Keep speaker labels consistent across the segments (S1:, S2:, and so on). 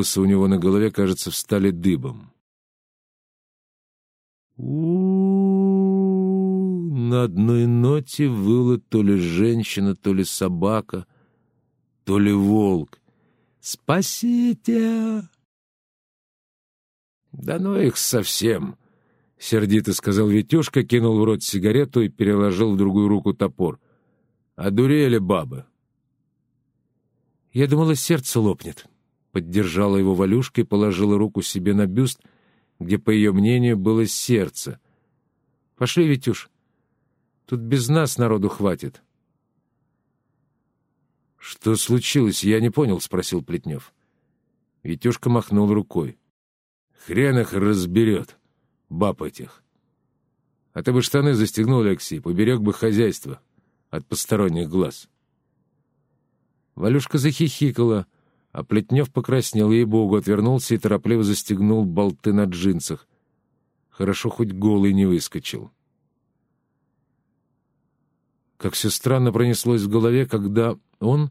S1: Волосы у него на голове, кажется, встали дыбом. у На одной ноте выла то ли женщина, то ли собака, то ли волк. «Спасите!» «Да ну их совсем!» — сердито сказал Витюшка, кинул в рот сигарету и переложил в другую руку топор. «Одурели бабы!» «Я думала, сердце лопнет», — поддержала его Валюшка и положила руку себе на бюст, где, по ее мнению, было сердце. «Пошли, Витюш, тут без нас народу хватит». «Что случилось, я не понял», — спросил Плетнев. Витюшка махнул рукой. «Хрен их разберет, баб этих. А ты бы штаны застегнул, Алексей, поберег бы хозяйство от посторонних глаз». Валюшка захихикала, а Плетнев покраснел, ей-богу, отвернулся и торопливо застегнул болты на джинсах. Хорошо, хоть голый не выскочил. Как все странно пронеслось в голове, когда он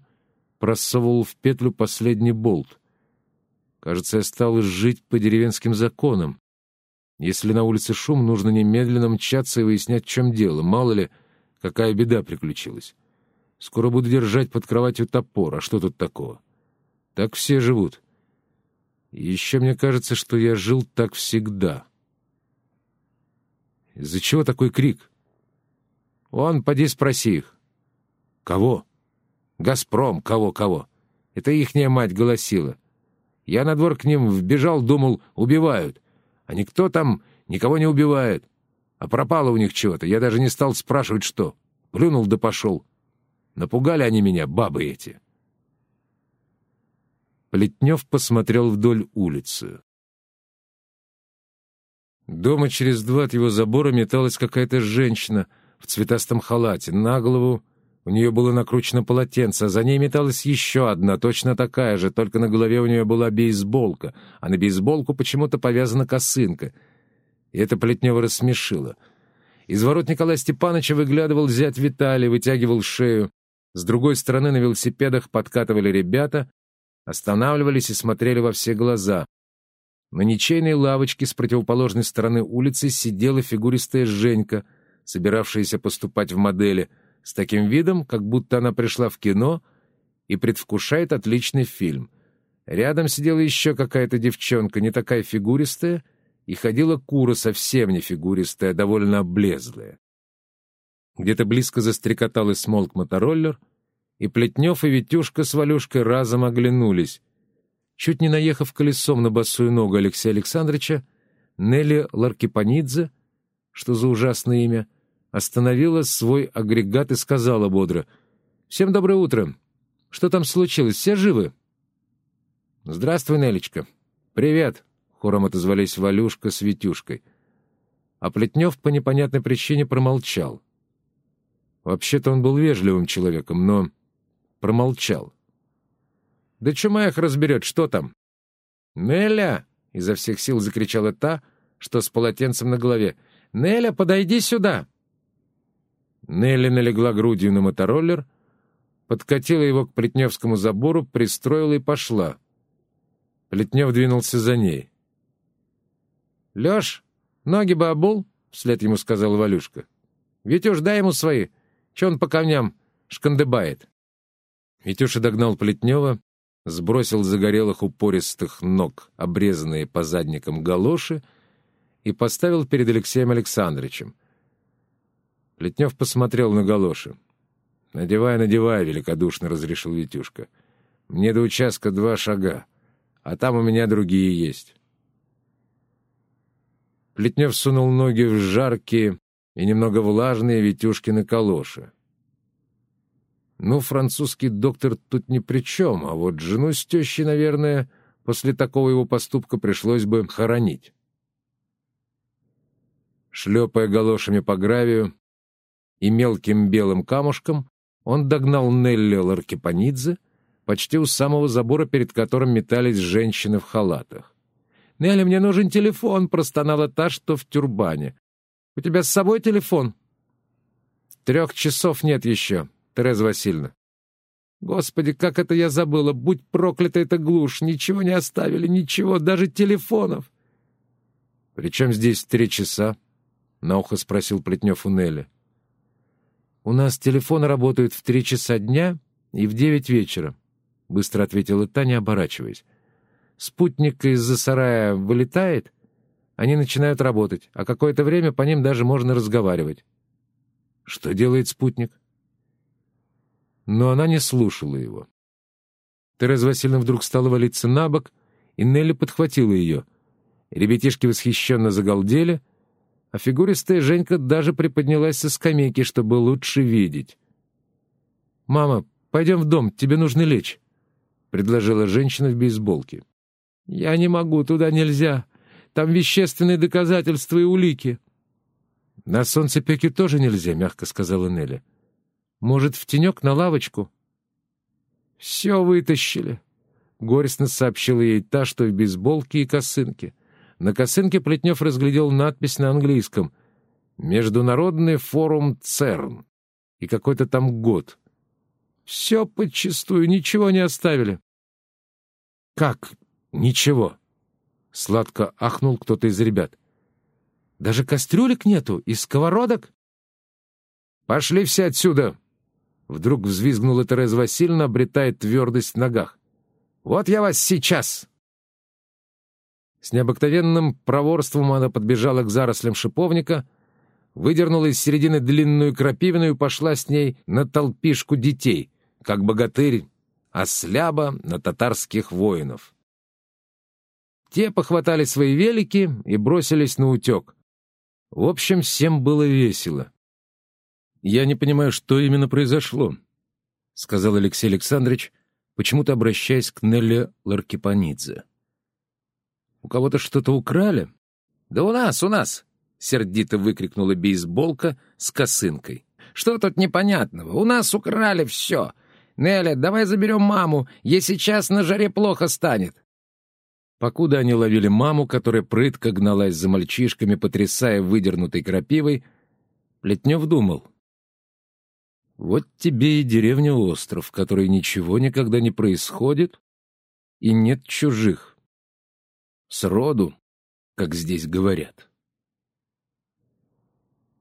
S1: просовывал в петлю последний болт. Кажется, я стал жить по деревенским законам. Если на улице шум, нужно немедленно мчаться и выяснять, в чем дело. Мало ли, какая беда приключилась. Скоро буду держать под кроватью топор. А что тут такого? Так все живут. Еще мне кажется, что я жил так всегда. Из-за чего такой крик? Он, поди спроси их. Кого? «Газпром! Кого-кого?» Это ихняя мать голосила. Я на двор к ним вбежал, думал, убивают. А никто там никого не убивает. А пропало у них чего-то. Я даже не стал спрашивать, что. Плюнул да пошел. Напугали они меня, бабы эти. Плетнев посмотрел вдоль улицы. Дома через два от его забора металась какая-то женщина в цветастом халате. На голову у нее было накручено полотенце, а за ней металась еще одна, точно такая же, только на голове у нее была бейсболка, а на бейсболку почему-то повязана косынка. И это Плетнева рассмешило. Из ворот Николая Степановича выглядывал зять Виталий, вытягивал шею. С другой стороны на велосипедах подкатывали ребята, останавливались и смотрели во все глаза. На ничейной лавочке с противоположной стороны улицы сидела фигуристая Женька, собиравшаяся поступать в модели — с таким видом, как будто она пришла в кино и предвкушает отличный фильм. Рядом сидела еще какая-то девчонка, не такая фигуристая, и ходила кура совсем не фигуристая, а довольно облезлая. Где-то близко застрекотал и смолк мотороллер, и Плетнев и Витюшка с Валюшкой разом оглянулись. Чуть не наехав колесом на босую ногу Алексея Александровича, Нелли Ларкипанидзе, что за ужасное имя — остановила свой агрегат и сказала бодро. «Всем доброе утро. Что там случилось? Все живы?» «Здравствуй, Нелечка». «Привет», — хором отозвались Валюшка с Витюшкой. А Плетнев по непонятной причине промолчал. Вообще-то он был вежливым человеком, но промолчал. «Да чума их разберет, что там?» «Неля!» — изо всех сил закричала та, что с полотенцем на голове. «Неля, подойди сюда!» Нелли налегла грудью на мотороллер, подкатила его к Плетневскому забору, пристроила и пошла. Плетнев двинулся за ней. — Леш, ноги бы обул, — вслед ему сказал Валюшка. — Витюш, дай ему свои. Че он по камням шкандыбает? Витюша догнал Плетнева, сбросил загорелых упористых ног, обрезанные по задникам галоши, и поставил перед Алексеем Александровичем. Плетнев посмотрел на галоши. «Надевай, надевай», — великодушно разрешил Витюшка. «Мне до участка два шага, а там у меня другие есть». Плетнев сунул ноги в жаркие и немного влажные Витюшкины калоши. Ну, французский доктор тут ни при чем, а вот жену с тещей, наверное, после такого его поступка пришлось бы хоронить. Шлепая галошами по гравию, и мелким белым камушком он догнал Нелли Ларкипанидзе почти у самого забора, перед которым метались женщины в халатах. «Нелли, мне нужен телефон», — простонала та, что в тюрбане. «У тебя с собой телефон?» «Трех часов нет еще, Тереза Васильевна». Господи, как это я забыла! Будь проклята эта глушь! Ничего не оставили, ничего, даже телефонов!» «При чем здесь три часа?» — на ухо спросил Плетнев у Нелли. «У нас телефоны работают в три часа дня и в девять вечера», — быстро ответила Таня, оборачиваясь. «Спутник из-за сарая вылетает, они начинают работать, а какое-то время по ним даже можно разговаривать». «Что делает спутник?» Но она не слушала его. Тереза Васильевна вдруг стала валиться на бок, и Нелли подхватила ее. Ребятишки восхищенно загалдели, а фигуристая Женька даже приподнялась со скамейки, чтобы лучше видеть. «Мама, пойдем в дом, тебе нужно лечь», — предложила женщина в бейсболке. «Я не могу, туда нельзя. Там вещественные доказательства и улики». «На солнцепеке тоже нельзя», — мягко сказала Нелли. Может, в тенек на лавочку?» «Все вытащили», — горестно сообщила ей та, что в бейсболке и косынке. На косынке Плетнев разглядел надпись на английском «Международный форум ЦЕРН» и какой-то там год. «Все подчистую, ничего не оставили». «Как? Ничего?» — сладко ахнул кто-то из ребят. «Даже кастрюлек нету и сковородок?» «Пошли все отсюда!» Вдруг взвизгнула Тереза Васильевна, обретая твердость в ногах. «Вот я вас сейчас!» С необыкновенным проворством она подбежала к зарослям шиповника, выдернула из середины длинную крапивину и пошла с ней на толпишку детей, как богатырь, а сляба на татарских воинов. Те похватали свои велики и бросились на утек. В общем, всем было весело. «Я не понимаю, что именно произошло», — сказал Алексей Александрович, почему-то обращаясь к Нелле Ларкипанидзе. «У кого-то что-то украли?» «Да у нас, у нас!» — сердито выкрикнула бейсболка с косынкой. «Что тут непонятного? У нас украли все! Неля, давай заберем маму, ей сейчас на жаре плохо станет!» Покуда они ловили маму, которая прытко гналась за мальчишками, потрясая выдернутой крапивой, Плетнев думал — вот тебе и деревня-остров, в которой ничего никогда не происходит и нет чужих. Сроду, как здесь говорят.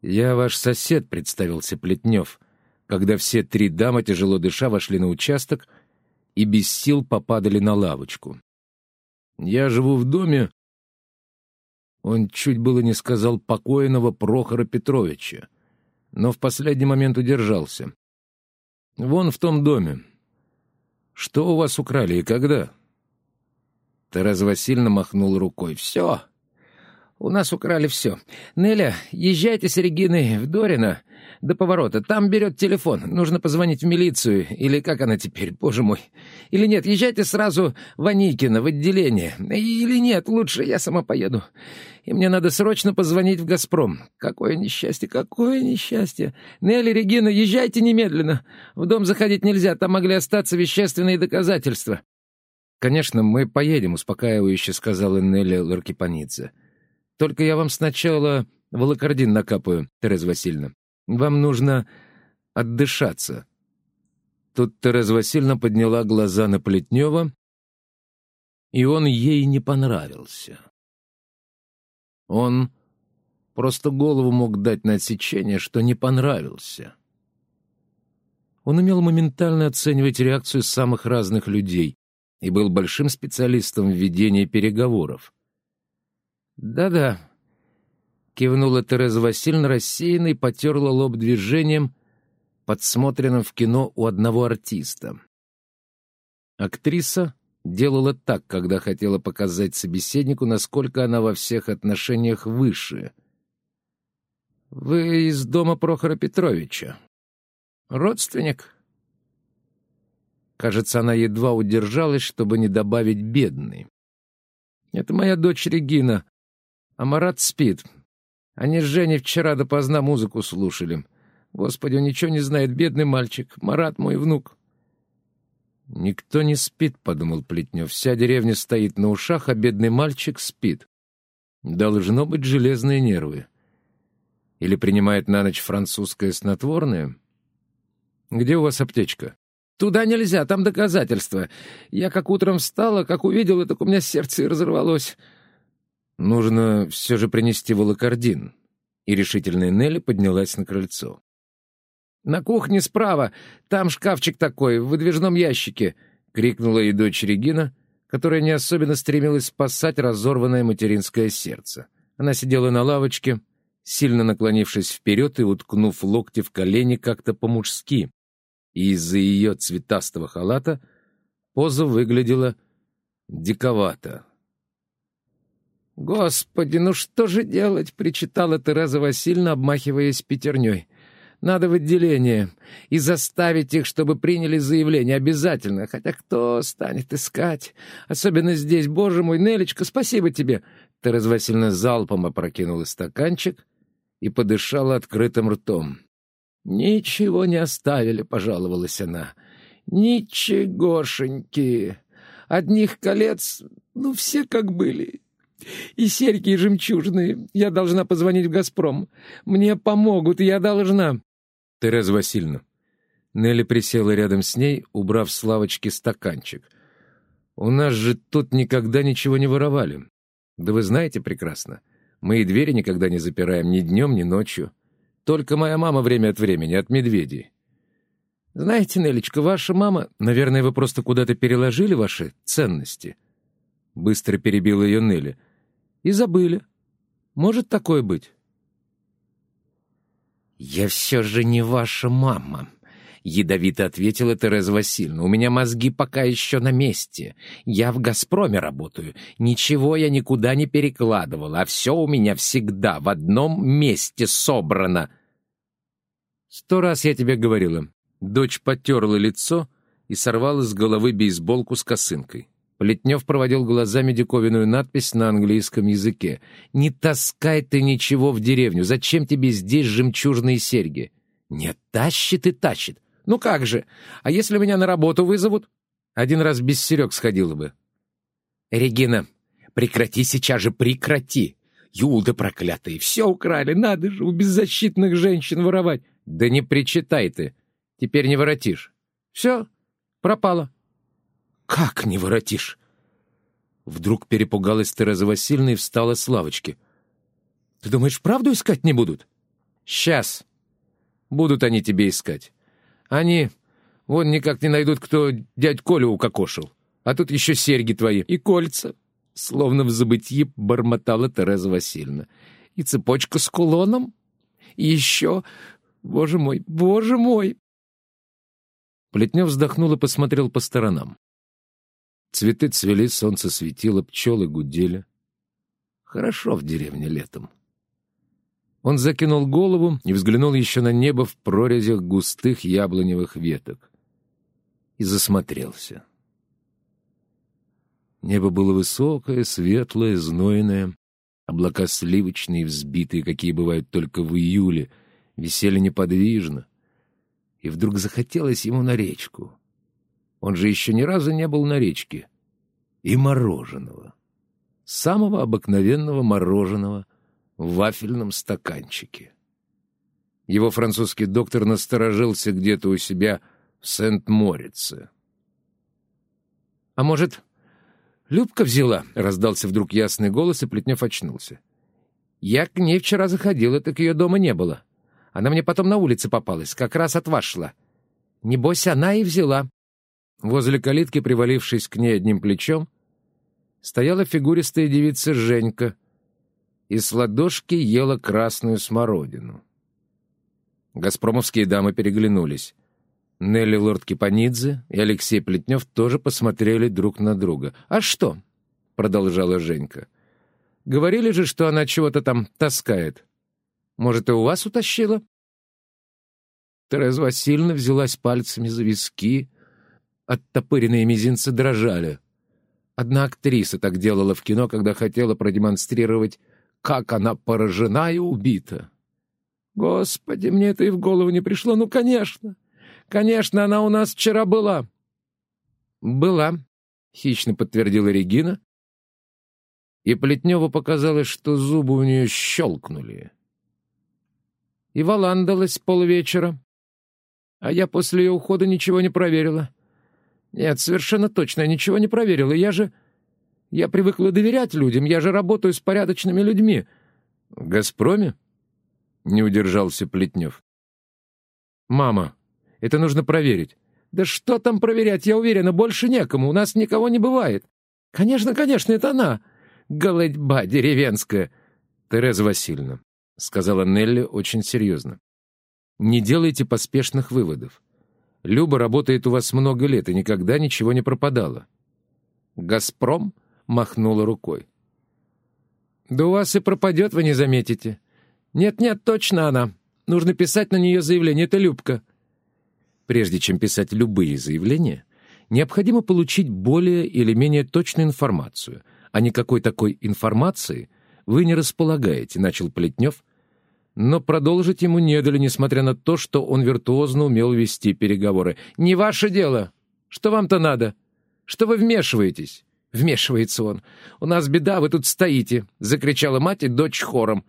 S1: «Я ваш сосед», — представился Плетнев, когда все три дамы, тяжело дыша, вошли на участок и без сил попадали на лавочку. «Я живу в доме...» Он чуть было не сказал покойного Прохора Петровича но в последний момент удержался. «Вон в том доме. Что у вас украли и когда?» Тереза Васильевна махнул рукой. «Все. У нас украли все. Неля, езжайте с Региной в Дорино до поворота. Там берет телефон. Нужно позвонить в милицию. Или как она теперь, боже мой. Или нет, езжайте сразу в Аникино, в отделение. Или нет, лучше я сама поеду. И мне надо срочно позвонить в «Газпром». Какое несчастье, какое несчастье. Нелли, Регина, езжайте немедленно. В дом заходить нельзя, там могли остаться вещественные доказательства. «Конечно, мы поедем», — успокаивающе сказала Нелли Ларкипанидзе. «Только я вам сначала волокордин накапаю, Тереза Васильевна. Вам нужно отдышаться». Тут Тереза Васильевна подняла глаза на Плетнева, и он ей не понравился. Он просто голову мог дать на отсечение, что не понравился. Он умел моментально оценивать реакцию самых разных людей и был большим специалистом в ведении переговоров. «Да-да», Кивнула Тереза Васильевна рассеянно и потерла лоб движением, подсмотренным в кино у одного артиста. Актриса делала так, когда хотела показать собеседнику, насколько она во всех отношениях выше. «Вы из дома Прохора Петровича. Родственник?» Кажется, она едва удержалась, чтобы не добавить «бедный». «Это моя дочь Регина, а Марат спит. Они с Женей вчера допоздна музыку слушали. Господи, он ничего не знает, бедный мальчик. Марат мой внук. «Никто не спит», — подумал Плетнев. «Вся деревня стоит на ушах, а бедный мальчик спит. Должно быть железные нервы. Или принимает на ночь французское снотворное? Где у вас аптечка?»
S2: Туда нельзя, там доказательства. Я как утром встала, как увидела, так у меня сердце и разорвалось.
S1: Нужно все же принести волокордин. И решительная Нелли поднялась на крыльцо.
S2: «На кухне справа. Там шкафчик такой, в выдвижном ящике», — крикнула ей дочь Регина, которая не особенно стремилась спасать разорванное материнское сердце. Она сидела на лавочке, сильно наклонившись вперед и уткнув локти в колени как-то по-мужски, и из-за ее цветастого халата поза выглядела диковато. «Господи, ну что же делать?» — причитала Тереза Васильевна, обмахиваясь пятерней. «Надо в отделение и заставить их, чтобы приняли заявление обязательно. Хотя кто станет искать? Особенно здесь, боже мой, Нелечка, спасибо тебе!» Тереза Васильевна залпом опрокинула стаканчик и подышала открытым ртом. «Ничего не оставили», — пожаловалась она. «Ничегошеньки! Одних колец, ну, все как были. И серьги, жемчужные. Я должна позвонить в «Газпром». Мне помогут, я должна».
S1: «Тереза Васильевна». Нелли присела рядом с ней, убрав с лавочки стаканчик. «У нас же тут никогда ничего не воровали. Да вы знаете прекрасно. Мы и двери никогда не запираем ни днем, ни ночью. Только моя мама время от времени, от медведей. Знаете, Нелечка, ваша мама... Наверное, вы просто куда-то переложили ваши ценности?» Быстро перебила ее Нелли. «И забыли. Может такое быть?»
S2: «Я все же не ваша мама», — ядовито ответила Тереза Васильевна. «У меня мозги пока еще на месте. Я в «Газпроме» работаю. Ничего я никуда не перекладывала, а все у меня всегда в одном месте собрано».
S1: «Сто раз я тебе говорила». Дочь потерла лицо и сорвала с головы бейсболку с косынкой. Плетнев проводил глазами диковинную надпись на английском языке. «Не таскай ты ничего в деревню. Зачем тебе здесь жемчужные серьги?» «Нет, тащит и тащит. Ну как же? А если меня на работу вызовут?» Один раз без серег сходила бы.
S2: «Регина, прекрати сейчас же, прекрати! Юлды проклятые, все украли, надо же у беззащитных женщин воровать!»
S1: «Да не причитай ты. Теперь не воротишь. Все, пропало».
S2: «Как не воротишь?»
S1: Вдруг перепугалась Тереза Васильевна и встала с лавочки.
S2: «Ты думаешь, правду искать не будут?»
S1: «Сейчас. Будут они тебе искать. Они вон никак не найдут, кто дядь Колю укокошил. А тут еще серьги твои и кольца». Словно в забытье бормотала Тереза Васильевна. «И цепочка с кулоном? И еще Боже мой, боже мой!» Плетнев вздохнул и посмотрел по сторонам. Цветы цвели, солнце светило, пчелы гудели. Хорошо в деревне летом. Он закинул голову и взглянул еще на небо в прорезях густых яблоневых веток. И засмотрелся. Небо было высокое, светлое, знойное, облака сливочные, взбитые, какие бывают только в июле — висели неподвижно. И вдруг захотелось ему на речку. Он же еще ни разу не был на речке. И мороженого. Самого обыкновенного мороженого в вафельном стаканчике. Его французский доктор насторожился где-то у себя в Сент-Морице. «А может, Любка взяла?» — раздался вдруг ясный голос, и Плетнев очнулся. «Я к ней вчера заходила, так ее дома не было». Она мне потом на улице попалась, как раз от вас шла. Небось, она и взяла». Возле калитки, привалившись к ней одним плечом, стояла фигуристая девица Женька и с ладошки ела красную смородину. Газпромовские дамы переглянулись. Нелли Лорд Кипанидзе и Алексей Плетнев тоже посмотрели друг на друга. «А что?» — продолжала Женька. «Говорили же, что она чего-то там таскает. Может, и у вас утащила?» Тереза Васильевна взялась пальцами за виски. Оттопыренные мизинцы дрожали. Одна актриса так делала в кино, когда хотела продемонстрировать, как она поражена и убита. Господи, мне это и в голову не пришло. Ну, конечно. Конечно, она у нас вчера была. Была, хищно подтвердила Регина. И Плетневу показалось, что зубы у нее щелкнули и валандалась полвечера.
S2: А я после ее ухода ничего не проверила. Нет, совершенно точно, я ничего не проверила. Я же... Я привыкла доверять людям, я же работаю с порядочными людьми.
S1: В «Газпроме»? — не удержался Плетнев.
S2: «Мама, это нужно проверить». «Да что там проверять? Я уверена, больше некому. У нас никого не бывает». «Конечно, конечно, это она. Голодьба деревенская».
S1: «Тереза Васильевна», — сказала Нелли очень серьезно. «Не делайте поспешных выводов. Люба работает у вас много лет и никогда ничего не пропадала».
S2: «Газпром?» — махнула рукой. «Да у вас и пропадет, вы не заметите. Нет-нет, точно она. Нужно писать на нее заявление, это Любка».
S1: Прежде чем писать любые заявления, необходимо получить более или менее точную информацию, а никакой такой информации вы не располагаете, начал Плетнев, но продолжить ему не дали, несмотря на то, что он виртуозно умел вести переговоры. «Не ваше дело! Что вам-то надо? Что вы вмешиваетесь?» «Вмешивается он. У нас беда, вы тут стоите!» — закричала мать и дочь хором.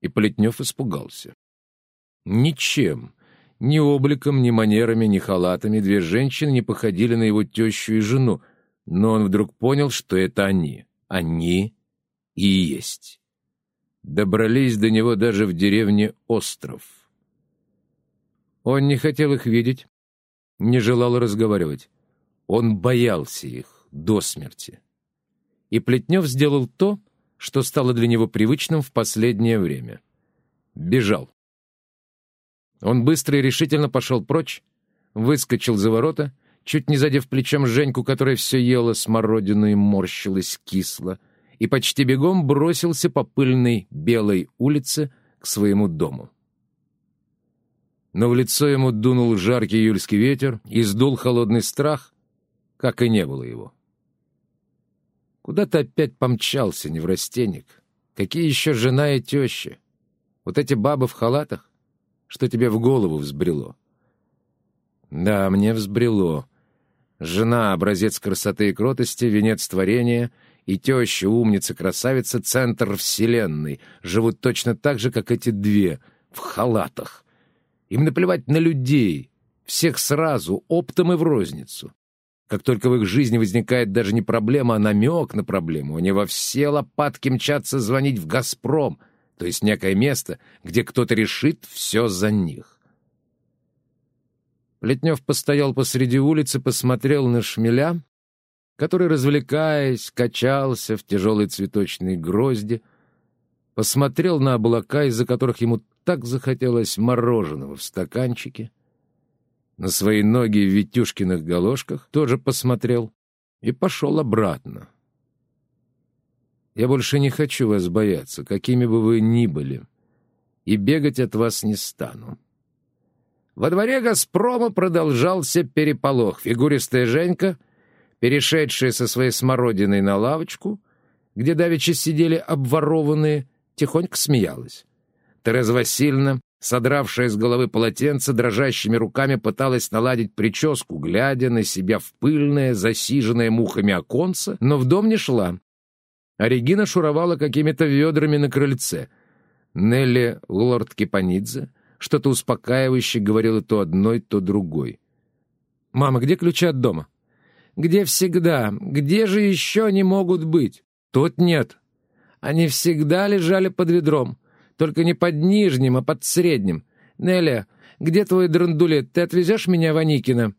S1: И Плетнев испугался. Ничем, ни обликом, ни манерами, ни халатами две женщины не походили на его тещу и жену, но он вдруг понял, что это они. Они и есть. Добрались до него даже в деревне Остров. Он не хотел их видеть, не желал разговаривать. Он боялся их до смерти. И Плетнев сделал то, что стало для него привычным в последнее время. Бежал. Он быстро и решительно пошел прочь, выскочил за ворота, чуть не задев плечом Женьку, которая все ела смородину и морщилась кисло, и почти бегом бросился по пыльной белой улице к своему дому. Но в лицо ему дунул жаркий июльский ветер и сдул холодный страх, как и не было его. Куда-то опять помчался неврастенник. Какие еще жена и теща? Вот эти бабы в халатах? что тебе в голову взбрело?» «Да, мне взбрело. Жена — образец красоты и кротости, венец творения, и теща, умница, красавица, центр вселенной, живут точно так же, как эти две, в халатах. Им наплевать на людей, всех сразу, оптом и в розницу. Как только в их жизни возникает даже не проблема, а намек на проблему, они во все лопатки мчатся звонить в «Газпром», то есть некое место, где кто-то решит все за них. Плетнев постоял посреди улицы, посмотрел на шмеля, который, развлекаясь, качался в тяжелой цветочной грозди, посмотрел на облака, из-за которых ему так захотелось мороженого в стаканчике, на свои ноги в Витюшкиных галошках тоже посмотрел и пошел обратно, я больше не хочу вас бояться, какими бы вы ни были, и бегать от вас не стану». Во дворе «Газпрома» продолжался переполох. Фигуристая Женька, перешедшая со своей смородиной на лавочку, где давеча сидели обворованные, тихонько смеялась. Тереза Васильевна, содравшая с головы полотенце, дрожащими руками пыталась наладить прическу, глядя на себя в пыльное, засиженное мухами оконце, но в дом не шла, а Регина шуровала какими-то ведрами на крыльце. Нелли Лорд-Кипанидзе что-то успокаивающе говорила то одной, то другой. «Мама, где ключи от дома?» «Где всегда? Где же еще они могут быть?» «Тут нет. Они всегда лежали под ведром, только не под нижним, а под средним. Нелли, где твой драндулет? Ты отвезешь меня в Аникино?»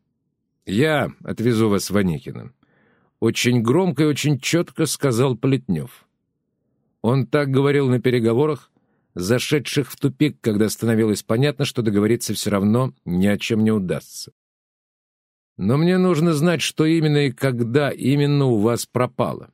S1: «Я отвезу вас в Аникино очень громко и очень четко сказал Плетнев. Он так говорил на переговорах, зашедших в тупик, когда становилось понятно, что договориться все равно ни о чем не удастся. Но мне нужно знать, что именно и когда именно у вас пропало.